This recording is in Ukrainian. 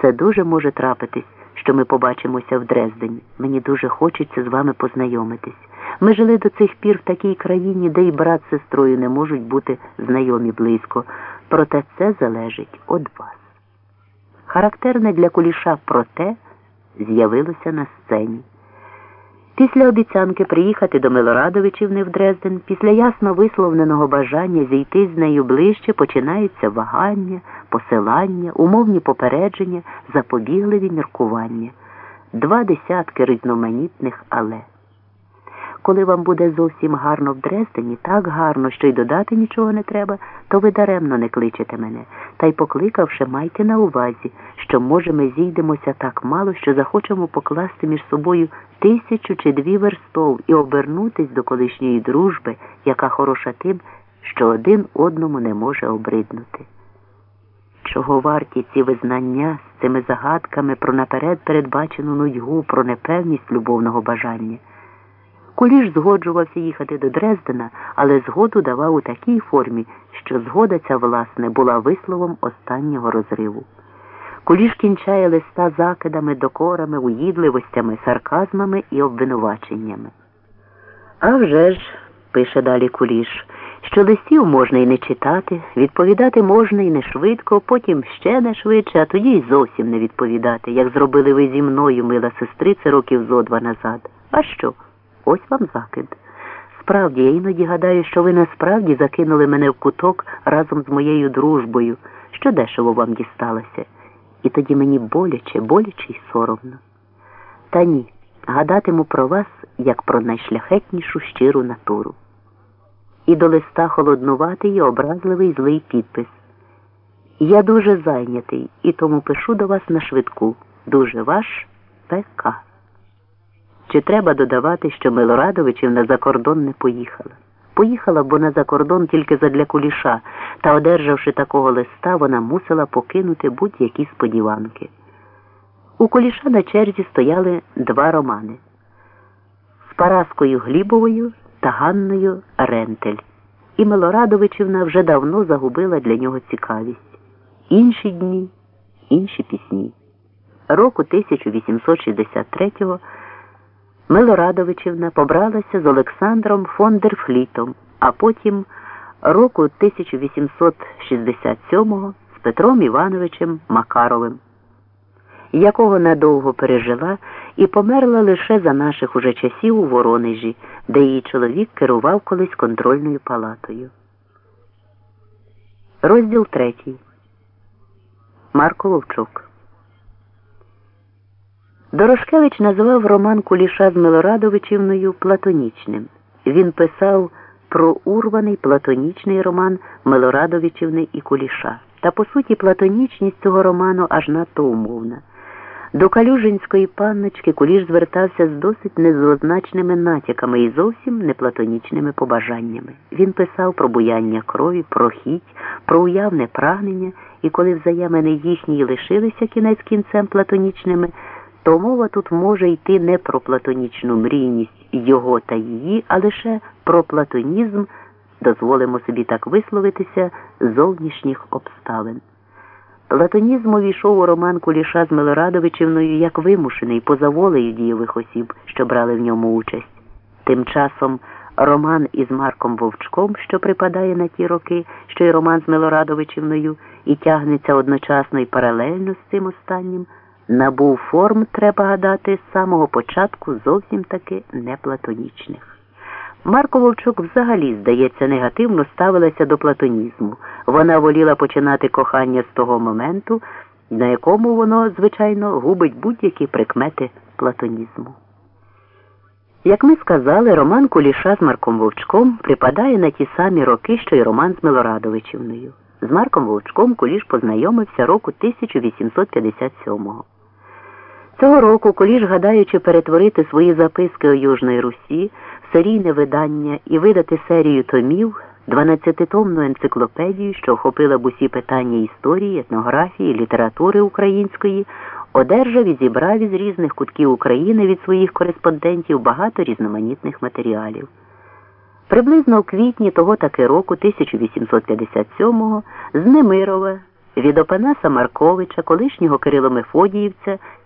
Це дуже може трапитись, що ми побачимося в Дрездені. Мені дуже хочеться з вами познайомитись. Ми жили до цих пір в такій країні, де і брат з сестрою не можуть бути знайомі близько. Проте це залежить від вас. Характерне для куліша проте з'явилося на сцені. Після обіцянки приїхати до Милорадовичівни в Дрезден, після ясно висловленого бажання зійти з нею ближче, починаються вагання, посилання, умовні попередження, запобігливі міркування, два десятки різноманітних але. Коли вам буде зовсім гарно в Дрездені, так гарно, що й додати нічого не треба, то ви даремно не кличете мене. Та й покликавши, майте на увазі, що, може, ми зійдемося так мало, що захочемо покласти між собою тисячу чи дві верстов і обернутись до колишньої дружби, яка хороша тим, що один одному не може обриднути. Чого варті ці визнання з цими загадками про наперед передбачену нудьгу, про непевність любовного бажання? Куліш згоджувався їхати до Дрездена, але згоду давав у такій формі, що згода ця, власне, була висловом останнього розриву. Куліш кінчає листа закидами, докорами, уїдливостями, сарказмами і обвинуваченнями. А вже ж, пише далі Куліш, що листів можна і не читати, відповідати можна і не швидко, потім ще не швидше, а тоді й зовсім не відповідати, як зробили ви зі мною, мила сестрице, років зо два назад. А що? Ось вам закид. Справді, я іноді гадаю, що ви насправді закинули мене в куток разом з моєю дружбою, що дешево вам дісталося. І тоді мені боляче, боляче й соромно. Та ні, гадатиму про вас, як про найшляхетнішу щиру натуру. І до листа холоднуватий і образливий злий підпис. Я дуже зайнятий і тому пишу до вас на швидку. Дуже ваш ПК. Чи треба додавати, що Милорадовичівна за кордон не поїхала? Поїхала, бо на закордон тільки задля куліша, та, одержавши такого листа, вона мусила покинути будь-які сподіванки. У куліша на черзі стояли два романи з Параскою Глібовою та Ганною Рентель. І Милорадовичівна вже давно загубила для нього цікавість. Інші дні, інші пісні. Року 1863-го Милорадовичівна побралася з Олександром Фондерфлітом, а потім року 1867-го з Петром Івановичем Макаровим, якого надовго пережила і померла лише за наших уже часів у Воронежі, де її чоловік керував колись контрольною палатою. Розділ третій. Марко Вовчук Дорошкевич називав роман Куліша з Милорадовичівною платонічним. Він писав про урваний платонічний роман Милорадовичівни і Куліша. Та по суті платонічність цього роману аж надто умовна. До Калюжинської панночки Куліш звертався з досить незозначними натяками і зовсім не платонічними побажаннями. Він писав про буяння крові, про хіть, про уявне прагнення, і коли взаємини їхні лишилися кінець кінцем платонічними то мова тут може йти не про платонічну мрійність його та її, а лише про платонізм, дозволимо собі так висловитися, зовнішніх обставин. Платонізм увійшов у роман Куліша з Милорадовичівною як вимушений поза волею дієвих осіб, що брали в ньому участь. Тим часом роман із Марком Вовчком, що припадає на ті роки, що й роман з Милорадовичівною, і тягнеться одночасно і паралельно з цим останнім набув форм, треба гадати, з самого початку зовсім таки не платонічних. Марко Вовчук взагалі, здається, негативно ставилася до платонізму. Вона воліла починати кохання з того моменту, на якому воно, звичайно, губить будь-які прикмети платонізму. Як ми сказали, роман Куліша з Марком Вовчком припадає на ті самі роки, що й роман з Милорадовичівною. З Марком Вовчком Куліш познайомився року 1857-го. Цього року Куліш, гадаючи перетворити свої записки у Южної Русі в серійне видання і видати серію томів, 12-томну енциклопедію, що охопила б усі питання історії, етнографії, літератури української, одержав і зібрав із різних кутків України від своїх кореспондентів багато різноманітних матеріалів. Приблизно у квітні того таки року, 1857-го, з Немирова від Опанаса Марковича, колишнього Кирило Мефодіївця